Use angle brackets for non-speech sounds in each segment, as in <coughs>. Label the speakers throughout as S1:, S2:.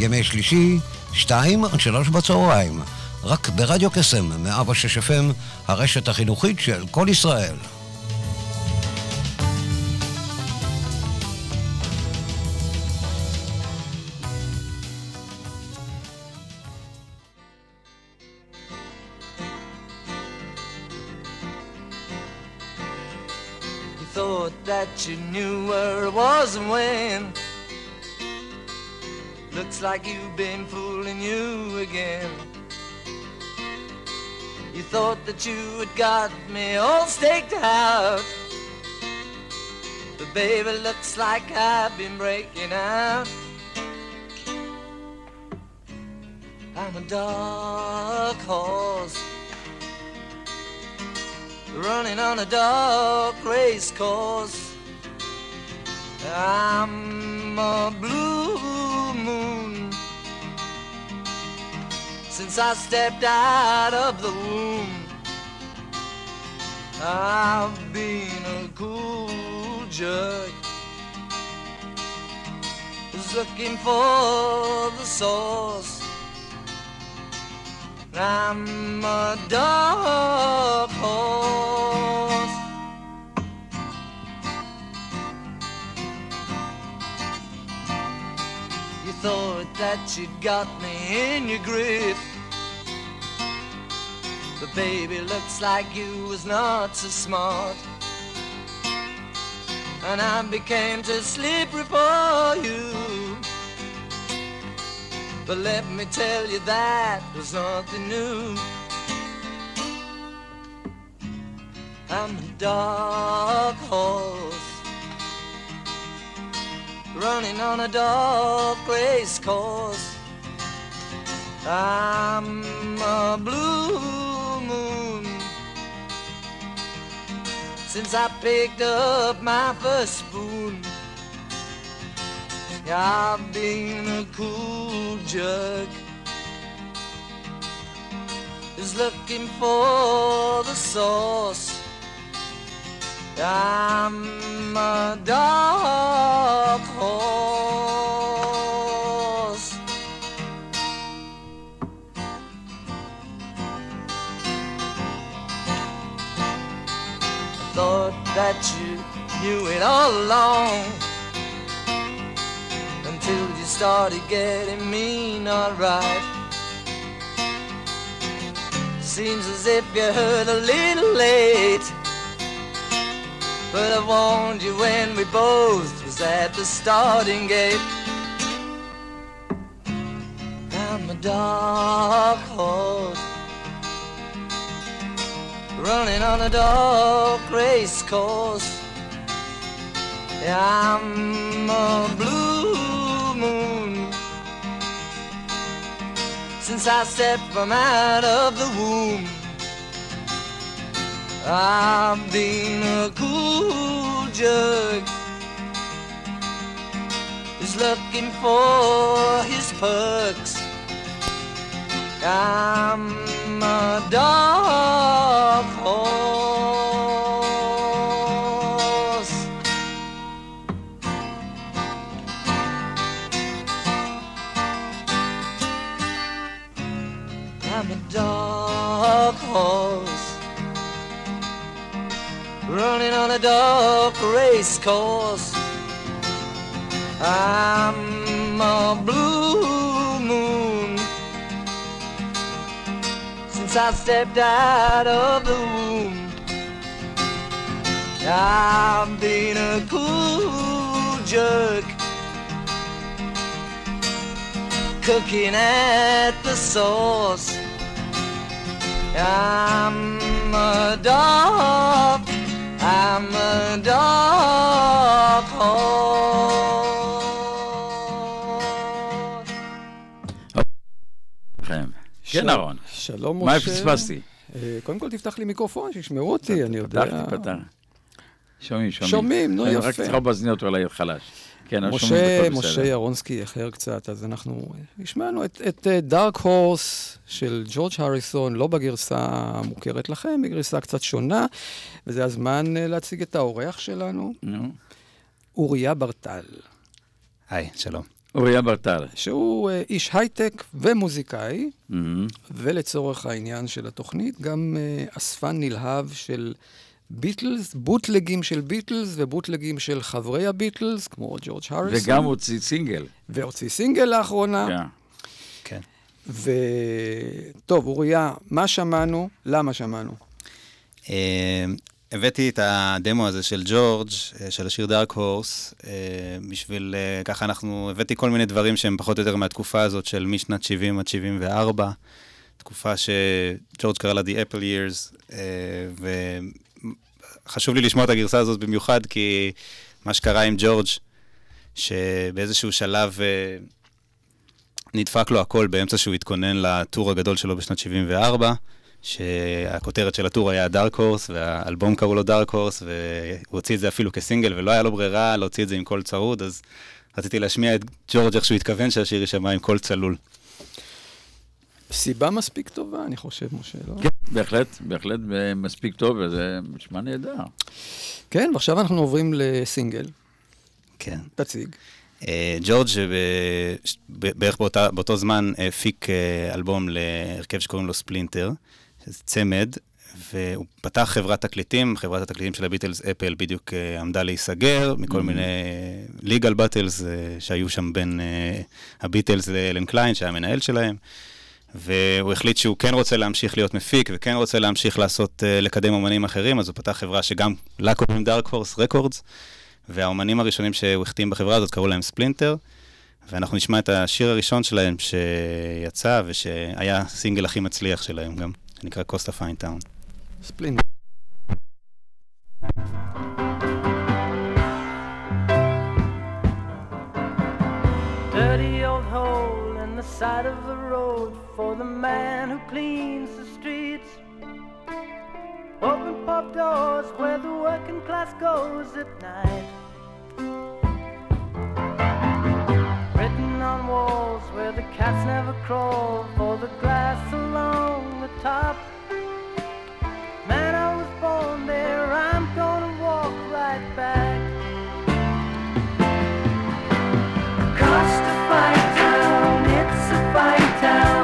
S1: ימי שלישי, שתיים עד שלוש בצהריים, רק ברדיו קסם, 106 FM, הרשת החינוכית של כל ישראל.
S2: that you knew where it was and when. Looks like you've been fooling you again. You thought that you had got me all staked out. But baby, looks like I've been breaking out. I'm a dark horse running on a dark race course. I'm a blue moon since I stepped out of the womb. I've been a cool jerk, just looking for the source. I'm a dark horse. That you'd got me in your grip. But baby, looks like you was not so smart. And I became too slippery for you. But let me tell you that was nothing new. I'm a dark horse running on a dark race course. I'm a blue moon since I picked up my first spoon. I've been a cool jerk is looking for the source. I'm a dark horse. Thought that you knew it all along until you started getting me not right. Seems as if you heard a little late. But I warned you when we both was at the starting gate. I'm a dark horse running on a dark race course. I'm a blue moon since I stepped from out of the womb. I've been a cool jug who's looking for his perks. I'm a dark horse. Running on a dark race course. I'm a blue moon since I stepped out of the womb. I've been a cool jerk cooking at the source. I'm a dog, I'm a dark horse.
S3: כן, אהרון.
S4: שלום, משה.
S3: מה פספסתי?
S4: אה, קודם כל תפתח לי מיקרופון, שישמעו אותי, אני יודע.
S3: פתחתי, פתח. שומעים, שומעים.
S4: שומעים, נו
S3: יפה. רק צריך באזניות אולי חלש. כן,
S4: משה, משה. ירונסקי איחר קצת, אז אנחנו השמענו את, את דארק הורס של ג'ורג' הריסון, לא בגרסה המוכרת לכם, בגרסה קצת שונה, וזה הזמן אה, להציג את האורח שלנו,
S3: נו.
S4: אוריה ברטל,
S5: היי, שלום.
S3: אוריה ברטל.
S4: שהוא אה, איש הייטק ומוזיקאי,
S3: מהמם.
S4: ולצורך העניין של התוכנית, גם אה, אספן נלהב של ביטלס, בוטלגים של ביטלס ובוטלגים של חברי הביטלס, כמו ג'ורג' הריסון.
S3: וגם הוציא סינגל.
S4: והוציא סינגל לאחרונה.
S3: כן.
S5: כן.
S4: וטוב, אוריה, מה שמענו? למה שמענו?
S5: אה, הבאתי את הדמו הזה של ג'ורג', אה, של השיר דארק הורס, אה, בשביל, אה, ככה אנחנו, הבאתי כל מיני דברים שהם פחות או יותר מהתקופה הזאת של משנת 70 עד 74, תקופה שג'ורג' קרא לה The Apple Years, וחשוב לי לשמוע את הגרסה הזאת במיוחד, כי מה שקרה עם ג'ורג', שבאיזשהו שלב אה, נדפק לו הכל באמצע שהוא התכונן לטור הגדול שלו בשנת 74, שהכותרת של הטור היה דארק הורס, והאלבום קראו לו דארק הורס, והוא הוציא את זה אפילו כסינגל, ולא היה לו ברירה להוציא את זה עם קול צרוד, אז רציתי להשמיע את ג'ורג' איך שהוא התכוון שהשיר יישמע עם קול צלול.
S4: סיבה מספיק טובה, אני חושב, משה, לא?
S3: כן, בהחלט, בהחלט אה, מספיק טוב, וזה נשמע נהדר.
S4: כן, ועכשיו אנחנו עוברים לסינגל.
S5: כן.
S4: תציג.
S5: אה, ג'ורג' אה, בערך באותה, באותו זמן הפיק אלבום להרכב שקוראים לו Splinter, שזה צמד, והוא פתח חברת תקליטים, חברת התקליטים של הביטלס, אפל, בדיוק עמדה להיסגר, מכל מיני legal battles שהיו שם בין הביטלס לאלן קליין, שהיה המנהל שלהם. והוא החליט שהוא כן רוצה להמשיך להיות מפיק, וכן רוצה להמשיך לעשות, אה, לקדם אומנים אחרים, אז הוא פתח חברה שגם לה קוראים Dark Horse Records, והאומנים הראשונים שהוא החתים בחברה הזאת קראו להם Splinter, ואנחנו נשמע את השיר הראשון שלהם שיצא, ושהיה הסינגל הכי מצליח שלהם גם, שנקרא Costafine Town.
S4: ספלינט.
S6: Dirty old hole in the side of the road for the man who cleans the streets. Open pub doors where the working class goes at night. Written on walls where the cats never crawl for the glass along the top. Man, I was born there, I'm gonna walk right back. Cost a fine town, it's a fine town.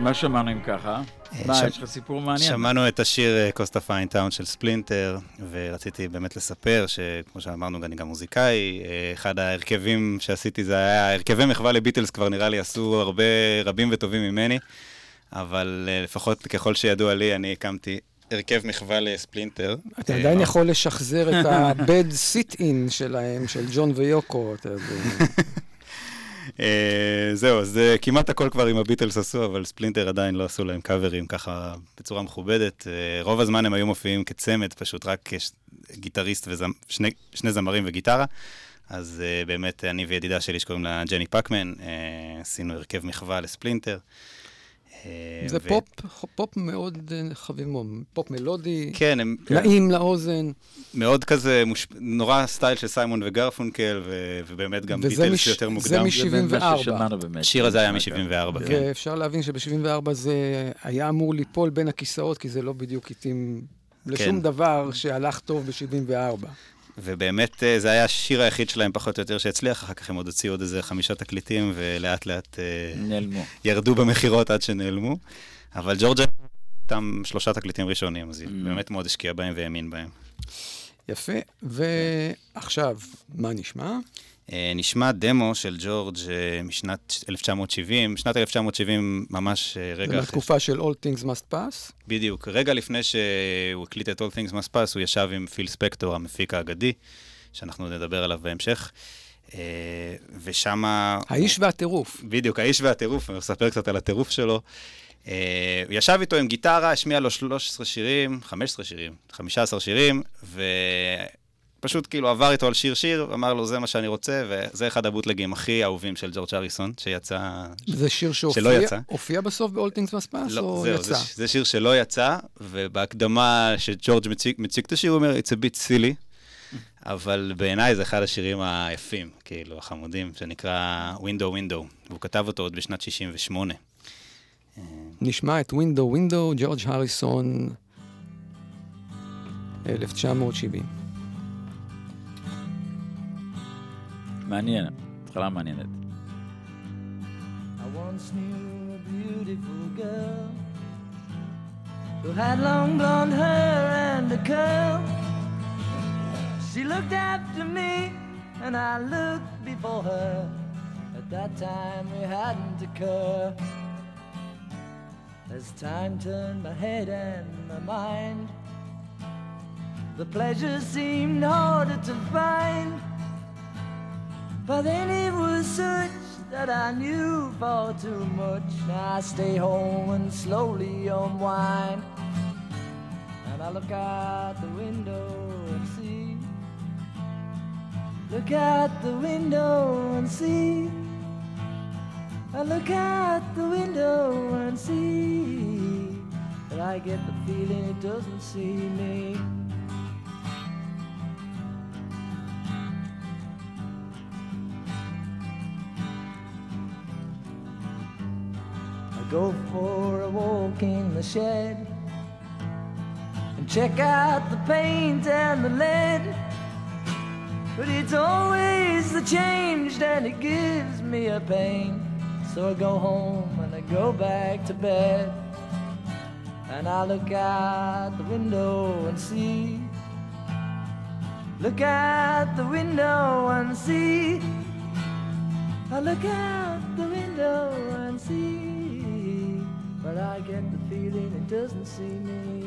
S3: מה שמענו אם ככה? אה,
S5: מה,
S3: יש לך סיפור מעניין?
S5: שמענו את השיר אה, Costafine Town של Splinter, ורציתי באמת לספר שכמו שאמרנו, אני גם מוזיקאי, אה, אחד ההרכבים שעשיתי זה היה, הרכבי מחווה לביטלס כבר נראה לי עשו הרבה רבים וטובים ממני, אבל לפחות ככל שידוע לי, אני הקמתי הרכב מחווה ל Splinter.
S4: אתה
S5: אה,
S4: עדיין יכול לשחזר את <laughs> ה- bed sit-in שלהם, של ג'ון ויוקו, אתה יודע. <laughs>
S5: אה, זהו, אז אה, כמעט הכל כבר עם הביטלס עשו, אבל Splinter עדיין לא עשו להם קאברים ככה בצורה מכובדת. אה, רוב הזמן הם היו מופיעים כצמד, פשוט רק גיטריסט ושני זמרים וגיטרה. אז אה, באמת, אני וידידה שלי שקוראים לה ג'ני פקמן, אה, עשינו הרכב מחווה ל Splinter. אה,
S4: זה
S5: ו-
S4: פופ, פופ מאוד אה, חביב מאוד, פופ מלודי,
S5: כן, הם
S4: נעים לאוזן.
S5: מאוד כזה, מוש... נורא סטייל של סיימון וגרפונקל, ו... ובאמת גם ביטלס
S4: מש-
S5: יותר
S4: זה
S5: מוקדם.
S3: זה באמת
S4: 74.
S3: מה ששמענו באמת.
S5: השיר הזה היה מ-74, כן.
S4: ואפשר להבין שב-74 זה היה אמור ליפול בין הכיסאות, כי זה לא בדיוק התאים לשום
S5: כן.
S4: דבר שהלך טוב ב-74.
S5: ובאמת אה, זה היה השיר היחיד שלהם פחות או יותר שהצליח, אחר כך הם עוד הוציאו עוד איזה חמישה תקליטים, ולאט לאט אה,
S3: נעלמו.
S5: ירדו במכירות עד שנעלמו. אבל ג'ורג'ה, אותם שלושה תקליטים ראשונים, אז היא
S3: Mm.
S5: באמת מאוד השקיעה בהם והאמין בהם.
S4: יפה, ועכשיו, מה נשמע?
S5: אה, נשמע דמו של ג'ורג' אה, משנת 1970, שנת 1970 ממש אה,
S4: זה
S5: רגע אחרי,
S4: מהתקופה של All Things Must Pass.
S5: בדיוק, רגע לפני שהוא הקליט את All Things Must Pass, הוא ישב עם פיל ספקטור, המפיק האגדי, שאנחנו נדבר עליו בהמשך, ושם...
S4: האיש והטירוף.
S5: בדיוק, האיש והטירוף, אני אספר קצת על הטירוף שלו. הוא ישב איתו עם גיטרה, השמיע לו 13 שירים, 15 שירים, 15 שירים, ופשוט כאילו עבר איתו על שיר-שיר, אמר לו, זה מה שאני רוצה, וזה אחד הבוטלגים הכי אהובים של ג'ורג' אריסון, שיצא...
S4: זה שיר שהופיע בסוף ב-All Things Must Pass,
S5: לא,
S4: או
S5: זהו,
S4: יצא?
S5: זה, זה שיר שלא יצא, ובהקדמה שג'ורג' מציג, מציג את השיר, הוא אומר, it's a bit silly, אבל בעיניי זה אחד השירים היפים, כאילו, החמודים, שנקרא Window Window, והוא כתב אותו עוד בשנת 68.
S4: נשמע את ווינדו ווינדו, ג'ורג' הריסון, 1970.
S3: מעניין, התחלה מעניינת.
S2: I once knew a beautiful girl who had long blonde hair and a curl. She looked after me and I looked before her. At that time we hadn't occurred. As time turned my head and my mind, the pleasure seemed harder to find. But then it was such that I knew far too much. I stay home and slowly unwind. And I look out the window and see. Look out the window and see. I look out the window and see. But I get the feeling it doesn't see me. Go for a walk in the shed and check out the paint and the lead. But it's always the change and it gives me a pain. So I go home and I go back to bed. And I look out the window and see. Look out the window and see. I look out get the feeling it doesn't see me.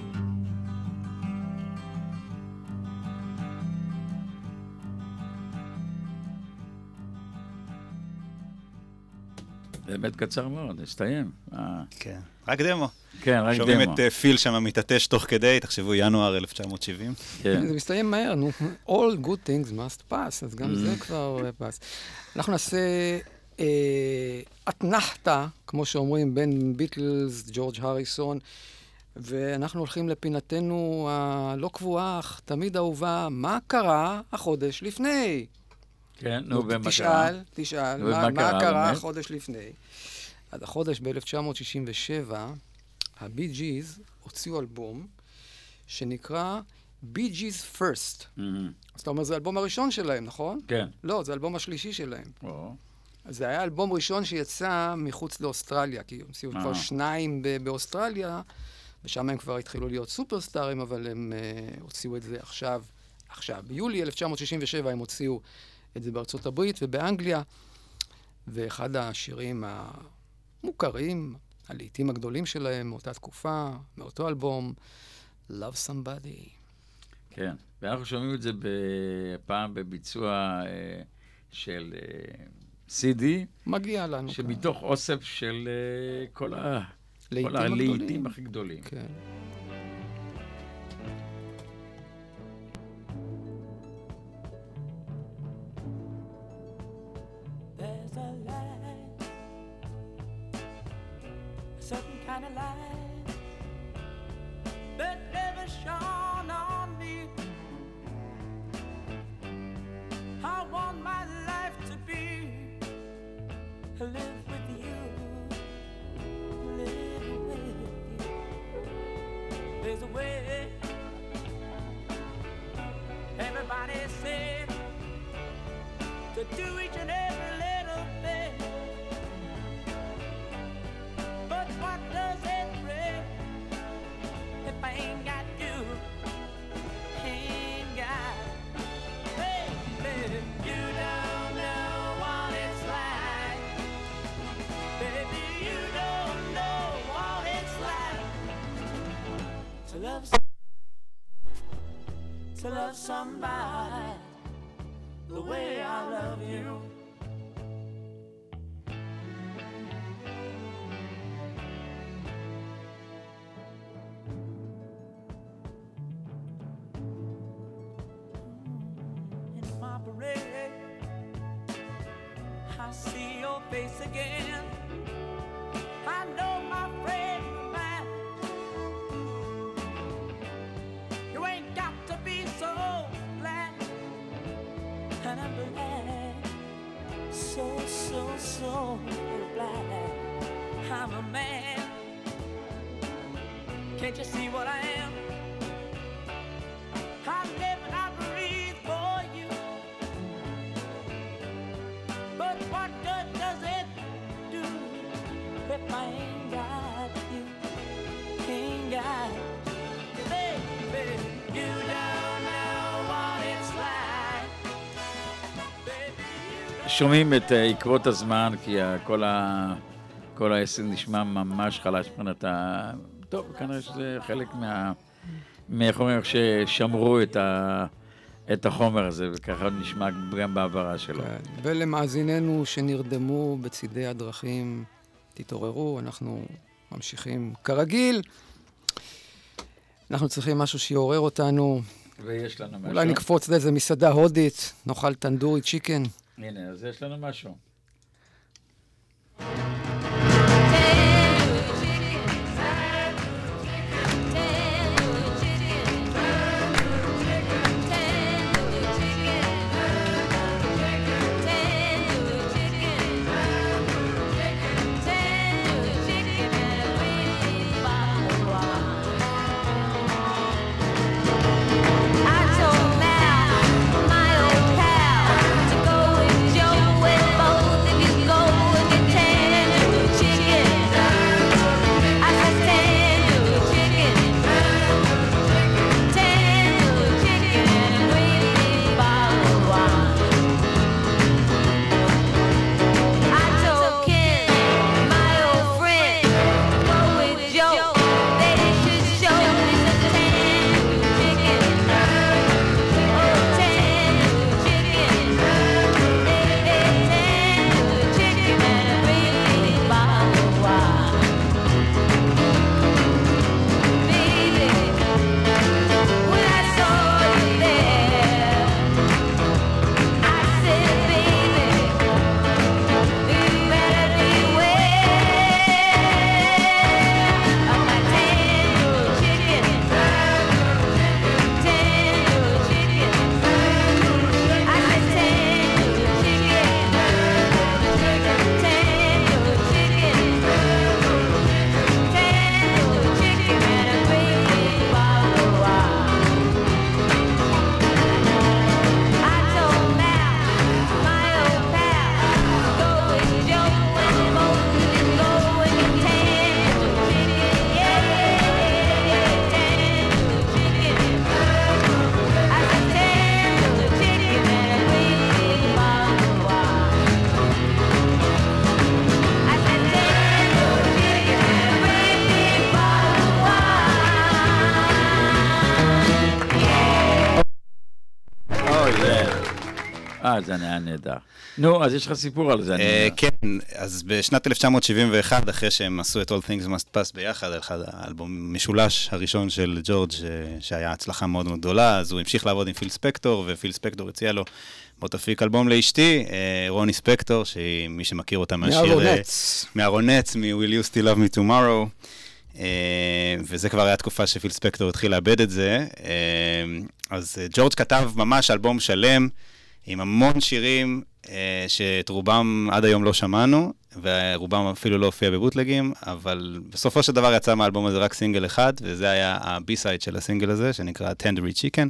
S3: באמת קצר מאוד, הסתיים. אה,
S5: כן. רק דמו.
S3: כן, רק
S5: שומעים
S3: דמו.
S5: את אה, פיל שם מתעטש תוך כדי, תחשבו, ינואר 1970.
S3: כן.
S4: זה מסתיים מהר, נו. All good things must pass, אז גם
S5: Mm.
S4: זה כבר פס. אנחנו נעשה אה, אתנחתא, כמו שאומרים, בין ביטלס, ג'ורג' הריסון, ואנחנו הולכים לפינתנו הלא קבועה, אך תמיד אהובה, מה קרה החודש לפני?
S3: כן, נו, ומה קרה?
S4: תשאל, תשאל, מה, מה
S3: קרה, באמת?
S4: החודש לפני? אז החודש ב-1967, הבי ג'יז הוציאו אלבום שנקרא בי ג'יז פרסט.
S3: Mhm.
S4: אז אתה אומר, זה האלבום הראשון שלהם, נכון?
S3: כן.
S4: לא, זה האלבום השלישי שלהם.
S3: או,
S4: זה היה אלבום ראשון שיצא מחוץ לאוסטרליה, כי הם כבר
S3: אה.
S4: שניים ב- באוסטרליה, ושם הם כבר התחילו להיות סופרסטארים, אבל הם uh, הוציאו את זה עכשיו, עכשיו. ביולי 1967 הם הוציאו את זה בארצות הברית ובאנגליה, ואחד השירים המוכרים, הלעיתים הגדולים שלהם מאותה תקופה, מאותו אלבום, Love Somebody.
S3: כן, ואנחנו שומעים את זה פעם בביצוע אה, של אה, CD,
S4: מגיע לנו.
S3: שמתוך אוסף של אה, כל ה- כל. הכי גדולים.
S4: כן.
S7: Each and every little thing. But what does it bring if I ain't got you? Ain't got, baby, you don't know what it's like. Baby, you don't know what it's like to love, to love somebody way I love you. In my parade, I see your face again. So, so, glad I'm a man. Can't you see what I am?
S3: שומעים את אה, עקבות הזמן, כי כל ה- כל העסק נשמע ממש חלש מבחינת ה... טוב, כנראה שזה חלק מה... מאיך אומרים, איך ששמרו את, ה... את החומר הזה, וככה נשמע גם בהעברה שלו.
S4: כן. ולמאזיננו שנרדמו בצידי הדרכים, תתעוררו, אנחנו ממשיכים כרגיל. אנחנו צריכים משהו שיעורר אותנו.
S3: ויש לנו משהו.
S4: אולי נקפוץ לאיזה מסעדה הודית, נאכל טנדורי צ'יקן.
S3: הנה, אז יש לנו משהו. אה, זה היה נהדר. נו, אז יש לך סיפור על זה, אני
S5: אה,
S3: יודע.
S5: כן, אז בשנת 1971, אחרי שהם עשו את All Things Must Pass ביחד, אחד האלבום משולש הראשון של ג'ורג', ש- שהיה הצלחה מאוד מאוד גדולה, אז הוא המשיך לעבוד עם פיל ספקטור, ופיל ספקטור הציע לו, בוא תפיק אלבום לאשתי, אה, רוני ספקטור, שהיא, מי שמכיר אותה מהשיר... אה,
S4: מהרונץ.
S5: מהרונץ, מ-Will You Still Love Me Tomorrow. אה, וזה כבר היה תקופה שפיל ספקטור התחיל לאבד את זה. אה, אז אה, ג'ורג' כתב ממש אלבום שלם עם המון שירים אה, שאת רובם עד היום לא שמענו, ורובם אפילו לא הופיע בבוטלגים, אבל בסופו של דבר יצא מהאלבום הזה רק סינגל אחד, וזה היה ה B-side של הסינגל הזה, שנקרא Tandoori Chicken.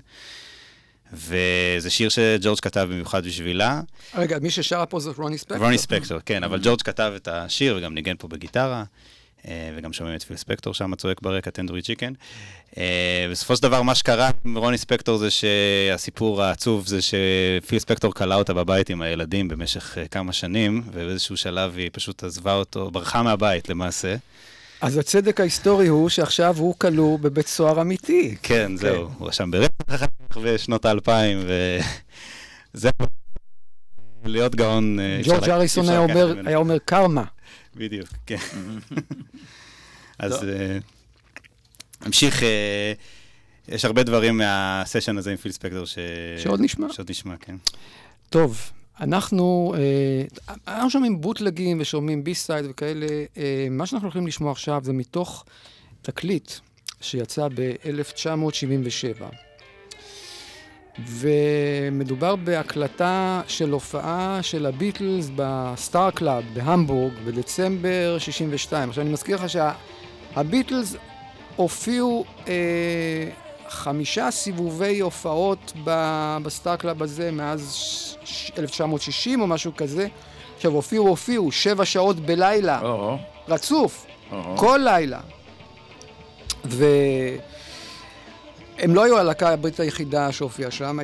S5: וזה שיר שג'ורג' כתב במיוחד בשבילה.
S4: רגע, מי ששרה פה זאת רוני ספקטור?
S5: רוני ספקטור, כן, אבל ג'ורג' כתב את השיר וגם ניגן פה בגיטרה, וגם שומעים את פיל ספקטור שם צועק ברקע, Tandoori Chicken. אה, בסופו של דבר, מה שקרה עם רוני ספקטור זה שהסיפור העצוב זה שפיל ספקטור כלא אותה בבית עם הילדים במשך אה, כמה שנים, ובאיזשהו שלב היא פשוט עזבה אותו, ברחה מהבית למעשה.
S4: אז הצדק ההיסטורי הוא שעכשיו הוא כלוא בבית סוהר אמיתי.
S5: כן, זהו, הוא רשם ברצח אחר כך בשנות האלפיים, וזהו. להיות גאון... אה,
S4: ג'ורג' אריסון. היה אומר קרמה.
S5: בדיוק, כן. <laughs> אז אה, המשיך, אה, יש הרבה דברים מהסשן הזה עם פיל ספקטור ש...
S4: שעוד נשמע.
S5: שעוד נשמע, כן.
S4: טוב, אנחנו, אה, אנחנו שומעים בוטלגים ושומעים B-side וכאלה. אה, מה שאנחנו הולכים לשמוע עכשיו זה מתוך תקליט שיצא ב-1977. ומדובר בהקלטה של הופעה של הביטלס בסטאר קלאב בהמבורג בדצמבר 62. עכשיו אני מזכיר לך שהביטלס הופיעו אה, חמישה סיבובי הופעות בסטאר קלאב הזה מאז ש- ש- 1960 או משהו כזה. עכשיו הופיעו, הופיעו, שבע שעות בלילה,
S3: או,
S4: רצוף,
S3: או,
S4: כל לילה. והם לא היו הלהקה הבריטית היחידה שהופיעה שם.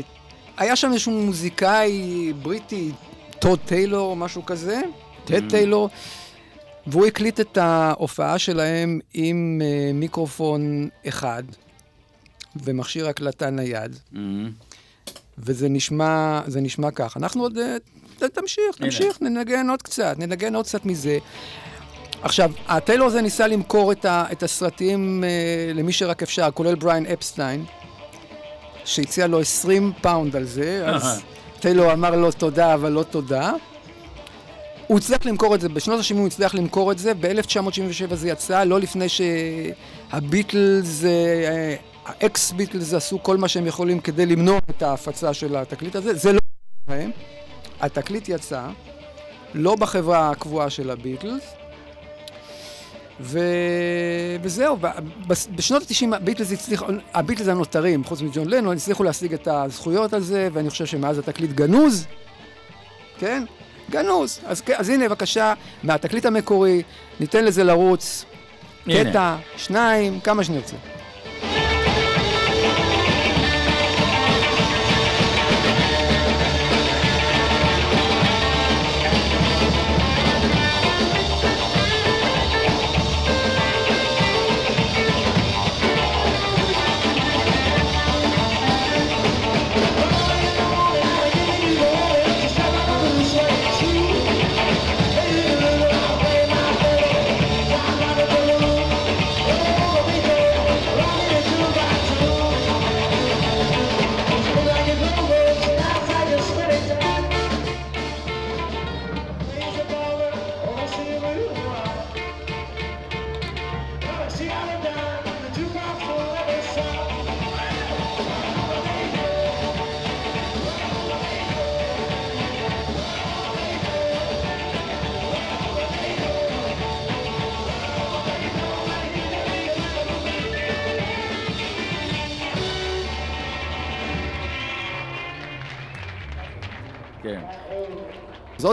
S4: היה שם איזשהו מוזיקאי בריטי, טוד טיילור או משהו כזה, טד טיילור, והוא הקליט את ההופעה שלהם עם אה, מיקרופון אחד ומכשיר הקלטה נייד,
S3: אמ,
S4: וזה נשמע, זה נשמע כך. אנחנו עוד... אה, תמשיך. תמשיך, ננגן עוד קצת, ננגן עוד קצת מזה. עכשיו, הטיילור הזה ניסה למכור את, ה, את הסרטים אה, למי שרק אפשר, כולל בריין אפסטיין, שהציע לו 20 pound על זה, אז טיילור אמר לו תודה, אבל לא תודה. הוא הצליח למכור את זה, בשנות ה-70 הוא הצליח למכור את זה, ב-1977 זה יצא, לא לפני שהביטלס, אה, אה, האקס ביטלס עשו כל מה שהם יכולים כדי למנוע את ההפצה של התקליט הזה, זה לא. התקליט יצא, לא בחברה הקבועה של הביטלס, ו... וזהו, בשנות ה-90 הביטלס הצליחו, הביטלס הנותרים, חוץ מג'ון לנון, הצליחו להשיג את הזכויות על זה, ואני חושב שמאז התקליט גנוז, כן? גנוז. אז, אז הנה, בבקשה, מהתקליט המקורי, ניתן לזה לרוץ.
S3: הנה.
S4: קטע, שניים, כמה שנרצה.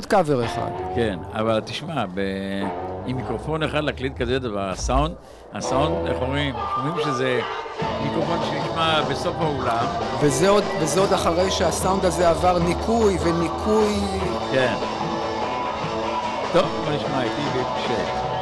S4: עוד קאבר אחד.
S3: כן, אבל תשמע, ב... עם מיקרופון אחד להקליט כזה דבר, הסאונד, הסאונד, איך אומרים, שומעים שזה מיקרופון שנשמע בסוף האולם,
S4: וזה עוד, וזה עוד אחרי שהסאונד הזה עבר ניקוי וניקוי...
S3: כן. טוב, בוא נשמע איתי בשקט.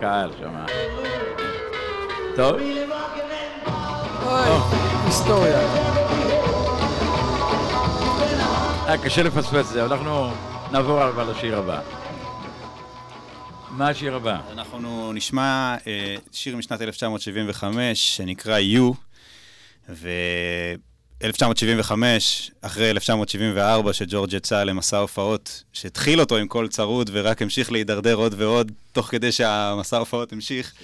S2: שלהם שם. טוב,
S4: אוי, היסטוריה.
S2: היה קשה לפספס את זה, אנחנו נעבור אבל לשיר הבא. מה השיר הבא?
S5: אנחנו נשמע אה, שיר משנת 1975 שנקרא You, ו-1975, אחרי 1974, שג'ורג' יצא למסע הופעות, שהתחיל אותו עם קול צרוד ורק המשיך להידרדר עוד ועוד, תוך כדי שהמסע הופעות המשיך.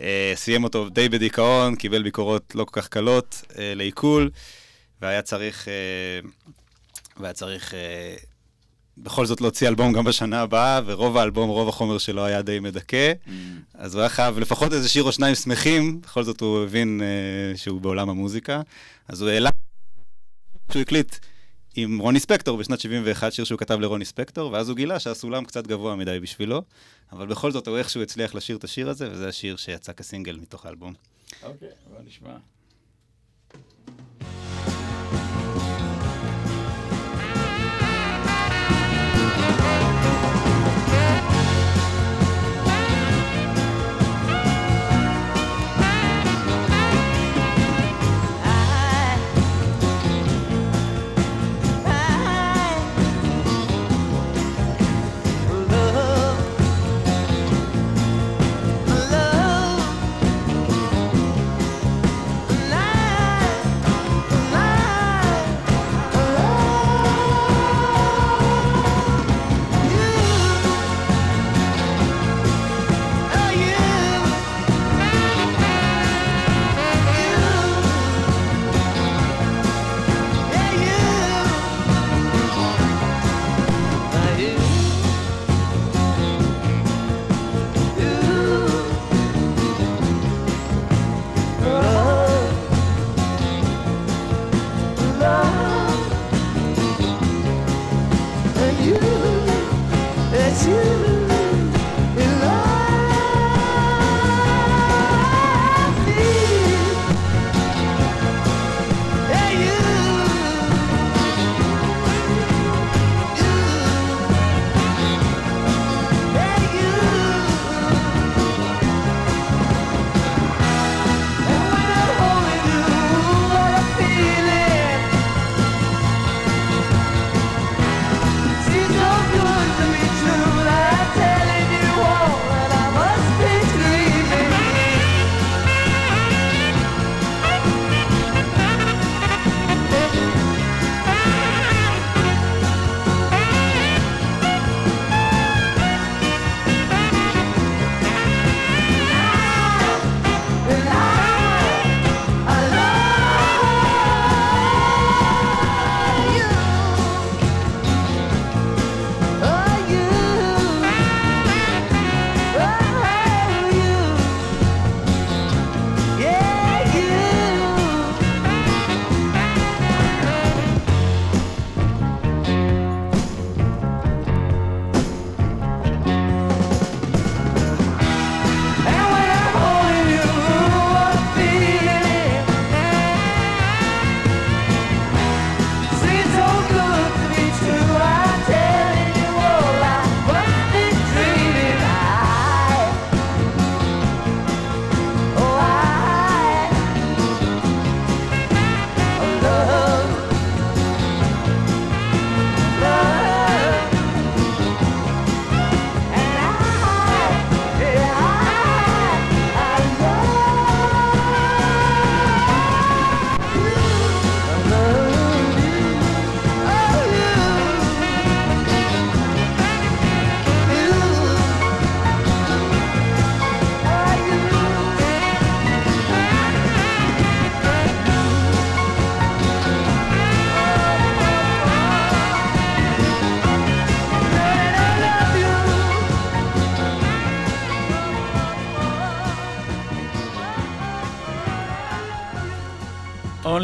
S5: אה, סיים אותו די בדיכאון, קיבל ביקורות לא כל כך קלות אה, לעיכול, והיה צריך, אה, והיה צריך בכל זאת להוציא אלבום גם בשנה הבאה, ורוב האלבום, רוב החומר שלו היה די מדכא, אז הוא היה חייב לפחות איזה שיר או שניים שמחים, בכל זאת הוא הבין אה, שהוא בעולם המוזיקה, אז הוא העלה שהוא הקליט עם רוני ספקטור בשנת 71, שיר שהוא כתב לרוני ספקטור, ואז הוא גילה שהסולם קצת גבוה מדי בשבילו, אבל בכל זאת הוא איכשהו הצליח לשיר את השיר הזה, וזה השיר שיצא כסינגל מתוך האלבום.
S2: אוקיי, בוא נשמע.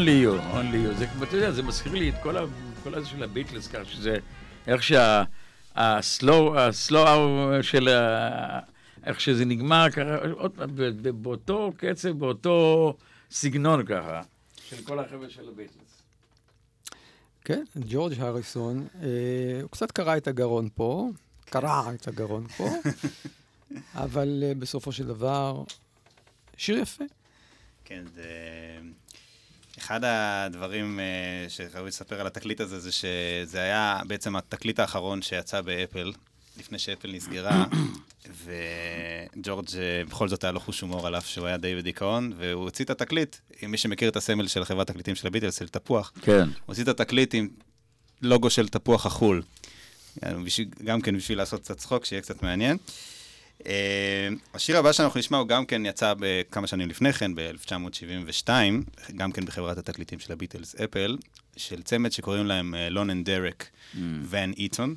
S2: Only you, only you. זה, אתה יודע, זה מזכיר לי את כל, ה, כל הזה של הביטלס, כך שזה, איך שה... הסלואו, הסלואו של ה... איך שזה נגמר ככה, עוד פעם, ב- ב- באותו קצב, באותו סגנון ככה, של כל החבר'ה של הביטלס.
S4: כן, ג'ורג' הריסון, אה, הוא קצת קרע את הגרון פה, קרע את הגרון פה, <laughs> אבל אה, בסופו של דבר, שיר יפה.
S5: כן, זה... אחד הדברים אה, שראוי לספר על התקליט הזה, זה שזה היה בעצם התקליט האחרון שיצא באפל, לפני שאפל נסגרה, <coughs> וג'ורג' אה, בכל זאת היה לו חוש הומור על אף שהוא היה די בדיכאון, והוא הוציא את התקליט, אם מי שמכיר את הסמל של חברת תקליטים של הביטלס, של תפוח,
S8: כן.
S5: הוא הוציא את התקליט עם לוגו של תפוח החול. בשביל- גם כן בשביל לעשות קצת צחוק, שיהיה קצת מעניין. אה, השיר הבא שאנחנו נשמע הוא גם כן יצא בכמה שנים לפני כן, ב-1972, גם כן בחברת התקליטים של הביטלס אפל, של צמד שקוראים להם אה, לון אנד דרק ון איטון.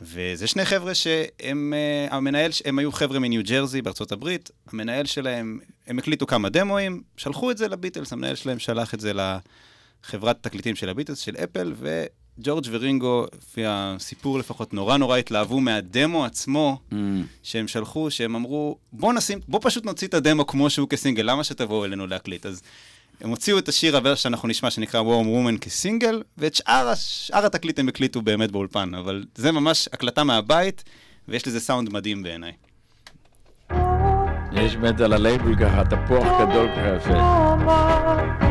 S5: וזה שני חבר'ה שהם, אה, המנהל, הם היו חבר'ה מניו ג'רזי בארצות הברית, המנהל שלהם, הם הקליטו כמה דמואים, שלחו את זה לביטלס, המנהל שלהם שלח את זה לחברת תקליטים של הביטלס, של אפל, וג'ורג' ורינגו, לפי הסיפור לפחות, נורא נורא התלהבו מהדמו עצמו,
S8: מממ.
S5: שהם שלחו, שהם אמרו, בוא נשים, בוא פשוט נוציא את הדמו כמו שהוא כסינגל, למה שתבואו אלינו להקליט? אז הם הוציאו את השיר הבא שאנחנו נשמע, שנקרא Warm Woman כסינגל, ואת שאר, שאר התקליט הם הקליטו באמת באולפן, אבל זה ממש הקלטה מהבית, ויש לזה סאונד מדהים בעיניי.
S8: יש באמת על הלייבל ככה, תפוח גדול ככה יפה.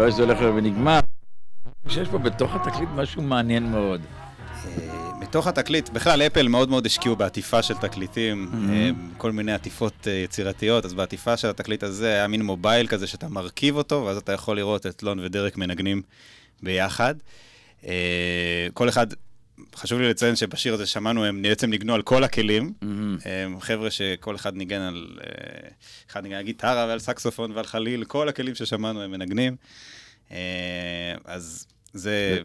S8: רואה שזה הולך ונגמר. שיש פה בתוך התקליט משהו מעניין מאוד.
S5: אה, בתוך התקליט, בכלל אפל מאוד מאוד השקיעו בעטיפה של תקליטים, אה, כל מיני עטיפות אה, יצירתיות, אז בעטיפה של התקליט הזה היה מין מובייל כזה שאתה מרכיב אותו, ואז אתה יכול לראות את לון ודרק מנגנים ביחד. כל אחד, חשוב לי לציין שבשיר הזה שמענו, הם בעצם ניגנו על כל הכלים. הם חבר'ה שכל אחד ניגן על, אה, אחד ניגן על גיטרה ועל סקסופון ועל חליל, כל הכלים ששמענו הם מנגנים. אה, אז זה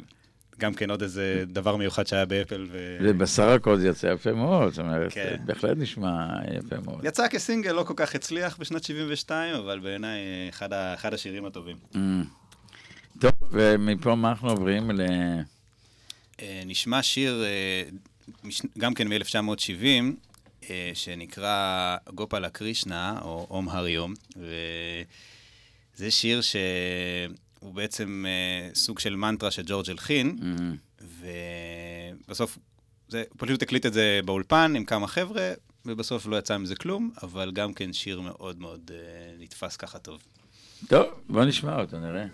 S5: גם כן עוד איזה דבר מיוחד שהיה באפל. ו...
S8: ובסך הכל זה יצא יפה מאוד, זאת אומרת,
S5: כן.
S8: זה בהחלט נשמע יפה מאוד.
S5: יצא כסינגל, לא כל כך הצליח בשנת 72, אבל בעיניי אה, אחד, ה- אחד השירים הטובים.
S8: Mm. טוב, ומפה מה אנחנו עוברים ל...
S5: אה, נשמע שיר, אה, גם כן מ-1970, אה, שנקרא גופלה קרישנה, או אום הרי אום, וזה שיר שהוא בעצם סוג של מנטרה שג'ורג' הלחין, ובסוף, זה, הוא פשוט הקליט את זה באולפן עם כמה חבר'ה, ובסוף לא יצא מזה כלום, אבל גם כן שיר מאוד מאוד נתפס ככה טוב.
S3: טוב, בוא נשמע אותו, נראה.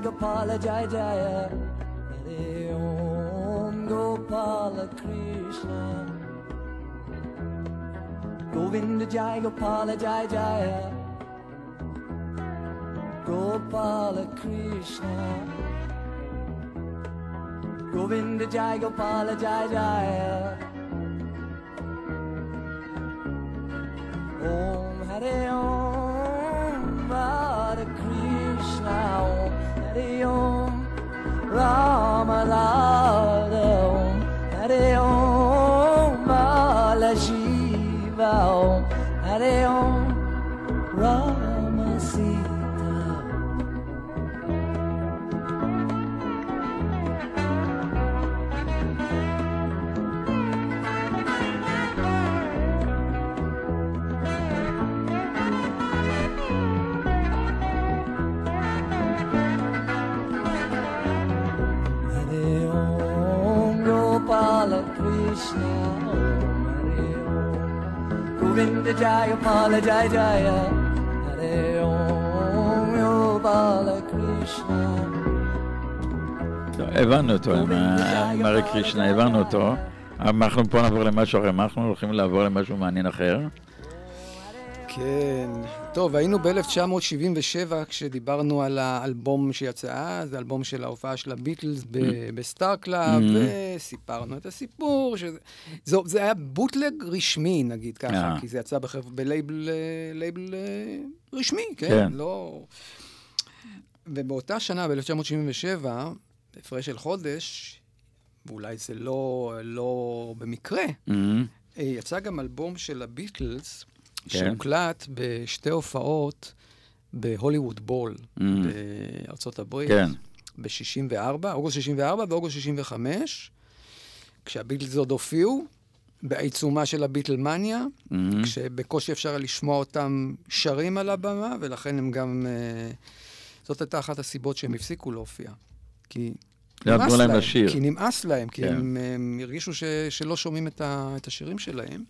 S2: Gopala Jai Jaya Hare Om Gopala Krishna. Govinda Jai Gopala Jai Jaya Gopala Krishna. Govinda Jai Gopala Jai Jaya Jaya Pala Jaya Jaya Hare Om Gopala Krishna
S3: טוב, הבנו אותו, עם הרי קרישנה, הבנו אותו. אנחנו פה נעבור למשהו אחר, אנחנו הולכים לעבור למשהו מעניין אחר?
S4: כן. טוב, היינו ב-1977 כשדיברנו על האלבום שיצא אז, האלבום של ההופעה של הביטלס ב- בסטאר קלאב, וסיפרנו את הסיפור, שזה זו, זה היה בוטלג רשמי, נגיד ככה,
S3: אה.
S4: כי זה יצא בחב... בלייבל אה, לייבל, אה, רשמי, כן?
S3: כן.
S4: לא... ובאותה שנה, ב-1977, בהפרש של חודש, ואולי זה לא, לא במקרה. אה, יצא גם אלבום של הביטלס,
S3: כן.
S4: שהוקלט בשתי הופעות בהוליווד בול
S3: מממ.
S4: בארצות הברית.
S3: כן.
S4: ב-64, אוגוסט 64 ואוגוסט 65, כשהביטלס עוד הופיעו, בעיצומה של הביטלמניה,
S3: מהמם.
S4: כשבקושי אפשר לשמוע אותם שרים על הבמה, ולכן הם גם... אה, זאת הייתה אחת הסיבות שהם הפסיקו להופיע. כי
S3: לא
S4: נמאס
S3: להם לשיר.
S4: כי נמאס להם, כי
S3: כן.
S4: הם, הם הרגישו ש, שלא שומעים את, ה, את השירים שלהם.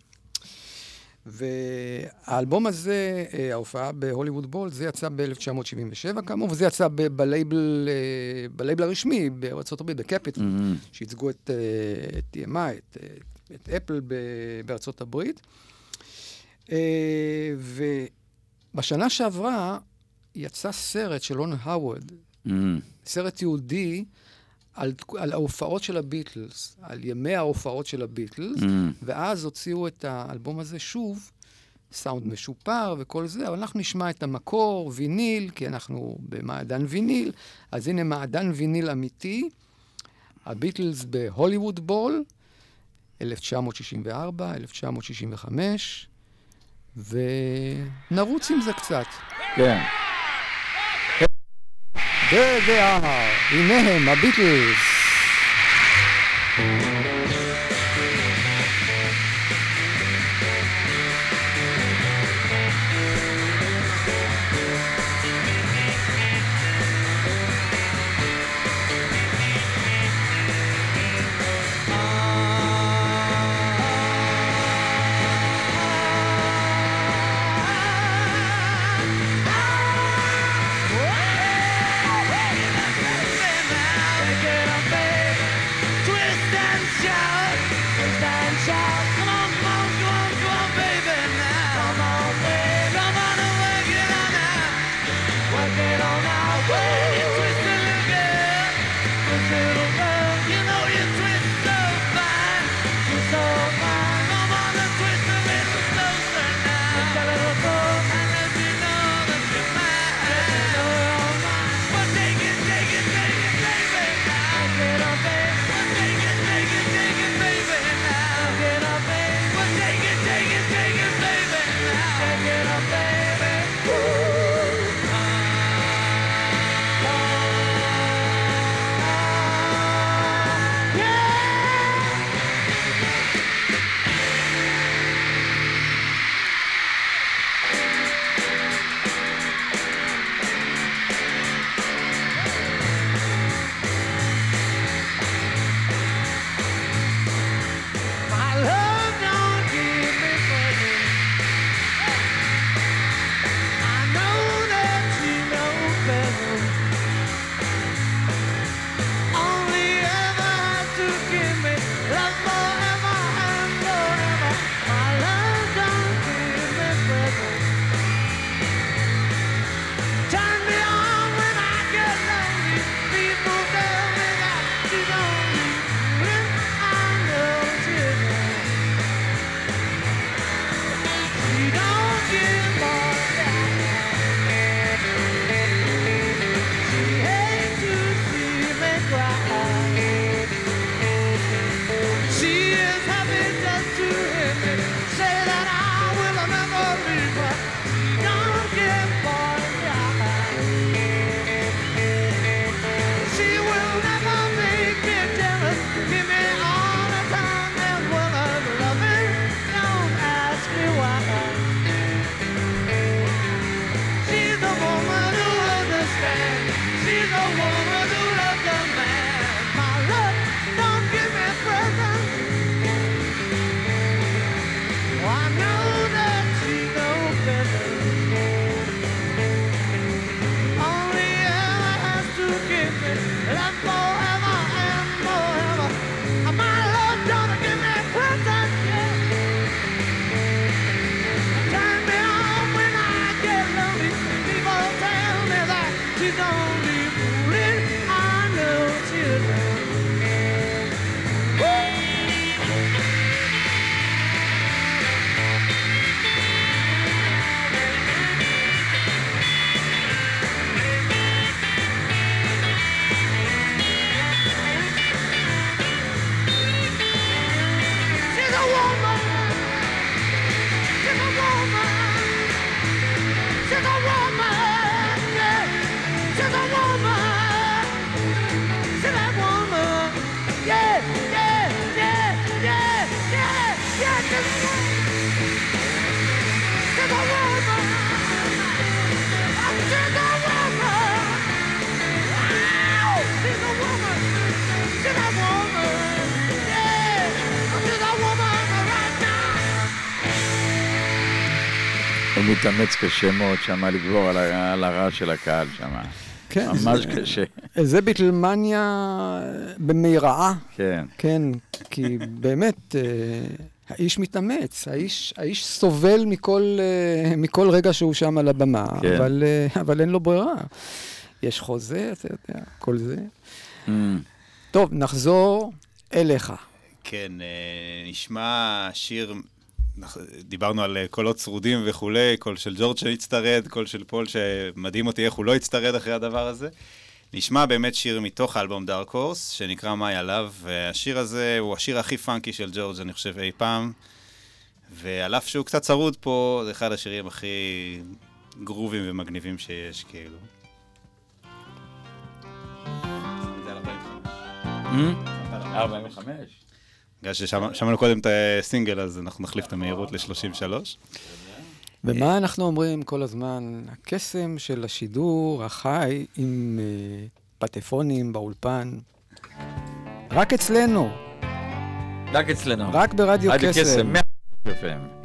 S4: והאלבום הזה, אה, ההופעה בהוליווד בול, זה יצא ב-1977 כאמור, וזה יצא בלייבל, אה, בלייבל הרשמי הברית, בקפיטל,
S3: מממ.
S4: שייצגו את, אה, את EMI, את, את אפל ב- בארצות הברית. ובשנה שעברה יצא סרט של רון האוורד,
S3: מממ.
S4: סרט תיעודי על, על ההופעות של הביטלס, על ימי ההופעות של הביטלס,
S3: מממ.
S4: ואז הוציאו את האלבום הזה שוב, סאונד משופר וכל זה, אבל אנחנו נשמע את המקור, ויניל, כי אנחנו במעדן ויניל, אז הנה מעדן ויניל אמיתי, הביטלס בהוליווד בול, 1964, 1965, ונרוץ עם זה קצת.
S3: כן.
S4: There they are, הנה הם, הביטלס.
S3: הוא מתאמץ קשה מאוד שם לגבור על הרעש של הקהל שם.
S4: כן,
S3: ממש
S4: זה-
S3: קשה.
S4: זה ביטלמניה במירעה,
S3: כן.
S4: כן, כי באמת, אה, האיש מתאמץ, האיש, האיש סובל מכל, אה, מכל רגע שהוא שם על הבמה,
S3: כן.
S4: אבל, אה, אבל אין לו ברירה. יש חוזה, אתה יודע, כל זה.
S3: Mm.
S4: טוב, נחזור אליך.
S5: כן, נשמע שיר, דיברנו על אה, קולות צרודים וכולי, קול של ג'ורג' שהצטרד, קול של פול שמדהים אותי איך הוא לא הצטרד אחרי הדבר הזה. נשמע באמת שיר מתוך האלבום Dark Horse, שנקרא Maya Love, והשיר הזה הוא השיר הכי פאנקי של ג'ורג', אני חושב, אי פעם. ועל אף שהוא קצת צרוד פה, זה אחד השירים הכי גרוביים ומגניבים שיש, כאילו. זה על 45.
S3: 45.
S5: בגלל ששמענו קודם את הסינגל, אז אנחנו נחליף את המהירות ל-33.
S4: ומה אנחנו אומרים כל הזמן? הקסם של השידור החי עם אה, פטפונים באולפן. רק אצלנו,
S3: רק אצלנו.
S4: רק ברדיו
S3: רדיו
S4: קסם.
S3: קסם. 100 FM.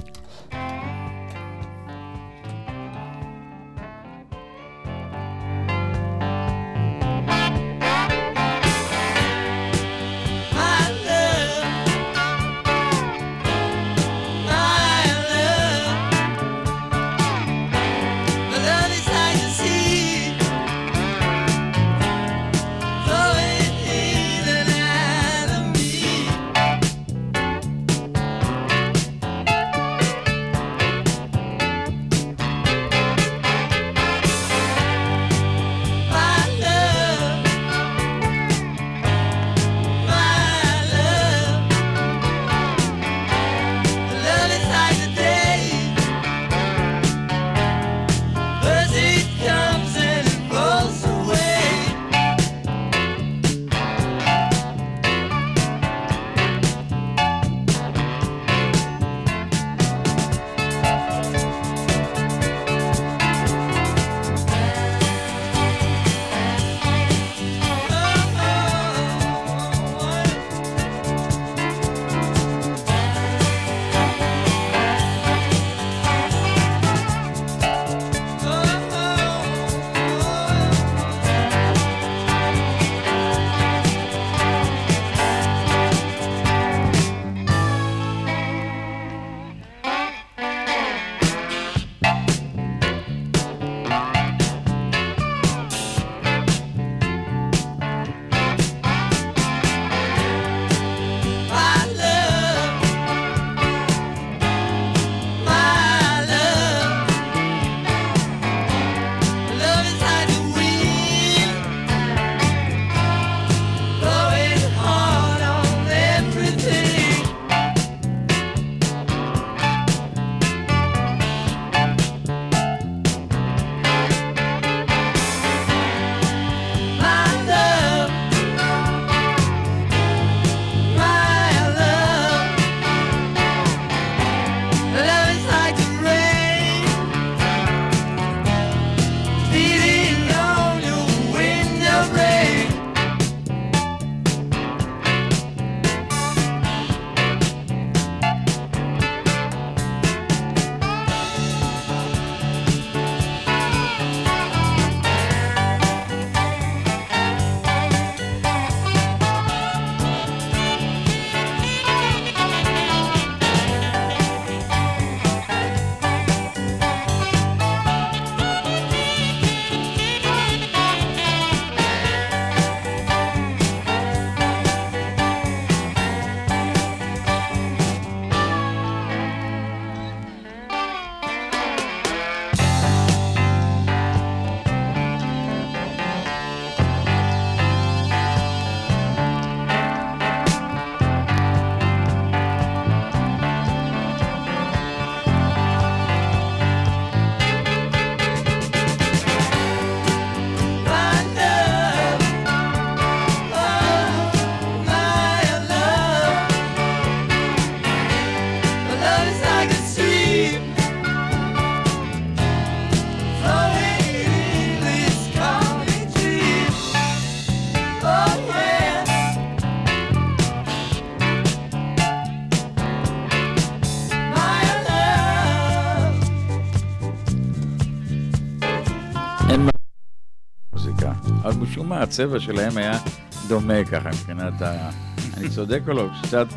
S3: הצבע שלהם היה דומה ככה מבחינת ה... אני צודק או לא? קצת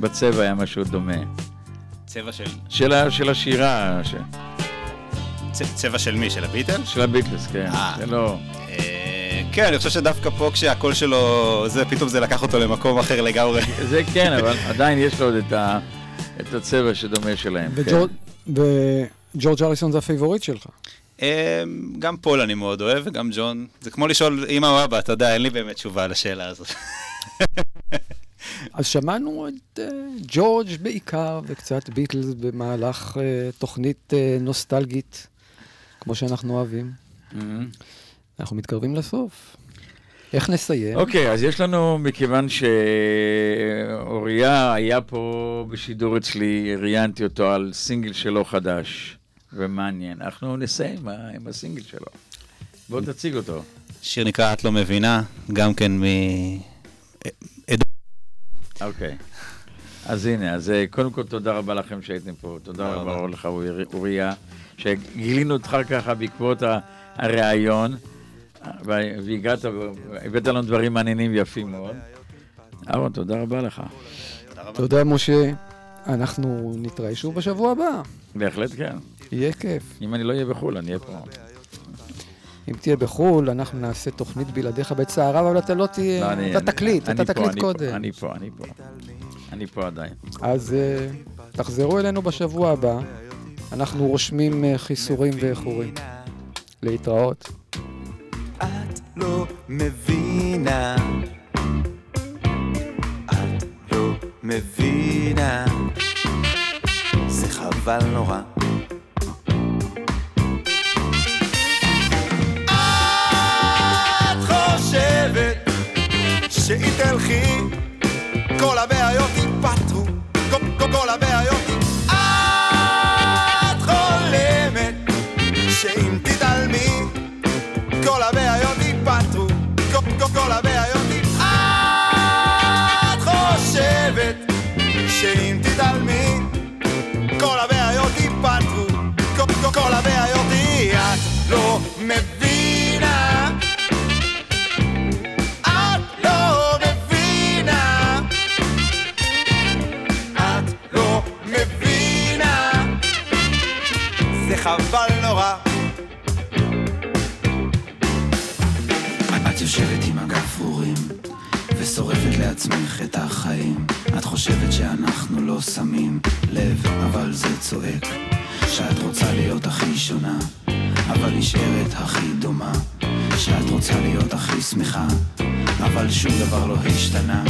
S3: בצבע היה משהו דומה.
S5: צבע של...
S3: של, ה, של השירה, ש,
S5: צ- צבע של מי? של הביטל?
S3: של הביטלס, כן.
S5: אה.
S3: שלא...
S5: אה, כן, אני חושב שדווקא פה כשהקול שלו, זה פתאום זה לקח אותו למקום אחר לגמרי. <laughs>
S3: זה כן, אבל עדיין יש לו עוד את, ה, את הצבע שדומה שלהם. כן.
S4: וג'ורג' וג'ורג' הריסון זה ה favorite שלך.
S5: אה, גם פול אני מאוד אוהב, וגם ג'ון. זה כמו לשאול אמא או אבא, אתה יודע, אין לי באמת תשובה לשאלה הזאת.
S4: אז שמענו את uh, ג'ורג' בעיקר, וקצת ביטלס במהלך uh, תוכנית uh, נוסטלגית, כמו שאנחנו אוהבים.
S3: מהמם.
S4: אנחנו מתקרבים לסוף. איך נסיים?
S3: אוקיי, אז יש לנו, מכיוון שאוריה היה פה בשידור אצלי, ראיינתי אותו על סינגל שלו חדש ומעניין. אנחנו נסיים עם הסינגל שלו. בוא תציג אותו.
S5: שיר נקרא את לא מבינה, גם כן מ...
S3: אוקיי. אז הנה, אז אה, קודם כל תודה רבה לכם שהייתם פה. תודה רבה. לך, אורי- אוריה, שגילינו אותך ככה בעקבות ה- הראיון, וה- והגעת, והבאת לנו דברים מעניינים ויפים מאוד. אהרון, תודה רבה לך.
S4: תודה, משה. אנחנו נתראה שוב בשבוע הבא.
S3: בהחלט כן.
S4: יהיה כיף.
S3: אם אני לא אהיה בחו"ל, אני אהיה פה.
S4: אם תהיה בחו"ל, אנחנו נעשה תוכנית בלעדיך בצער רב, אבל אתה לא תהיה...
S3: לא, אני-
S4: אתה תקליט,
S3: אני
S4: אתה תקליט קודם.
S3: אני פה, אני פה. אני פה עדיין.
S4: אז אה, תחזרו אלינו בשבוע הבא. אנחנו רושמים אה, חיסורים ואיחורים. להתראות.
S9: את לא מבינה. את לא מבינה. זה חבל נורא. תלכי כל הבעיות ייפתרו. כל- הבעיות
S10: שמים לב, אבל זה צועק. שאת רוצה להיות הכי שונה אבל נשארת הכי דומה. שאת רוצה להיות הכי שמחה אבל שום דבר לא השתנה